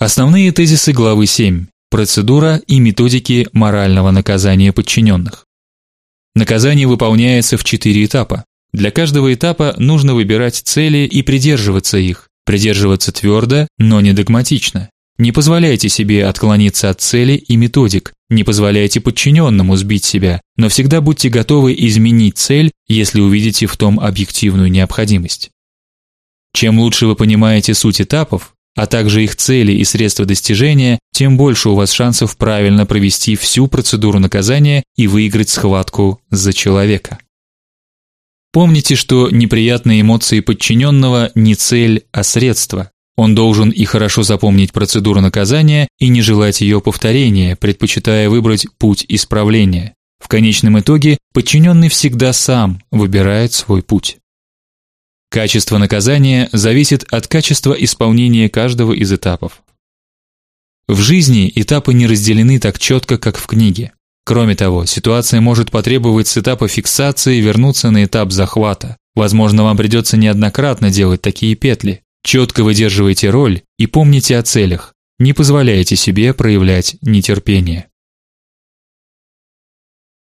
Основные тезисы главы 7. Процедура и методики морального наказания подчиненных. Наказание выполняется в четыре этапа. Для каждого этапа нужно выбирать цели и придерживаться их. Придерживаться твердо, но не догматично. Не позволяйте себе отклониться от цели и методик, не позволяйте подчиненному сбить себя, но всегда будьте готовы изменить цель, если увидите в том объективную необходимость. Чем лучше вы понимаете суть этапов, а также их цели и средства достижения, тем больше у вас шансов правильно провести всю процедуру наказания и выиграть схватку за человека. Помните, что неприятные эмоции подчиненного не цель, а средство. Он должен и хорошо запомнить процедуру наказания и не желать ее повторения, предпочитая выбрать путь исправления. В конечном итоге подчиненный всегда сам выбирает свой путь. Качество наказания зависит от качества исполнения каждого из этапов. В жизни этапы не разделены так четко, как в книге. Кроме того, ситуация может потребовать с этапа фиксации вернуться на этап захвата. Возможно, вам придется неоднократно делать такие петли. Четко выдерживайте роль и помните о целях. Не позволяйте себе проявлять нетерпение.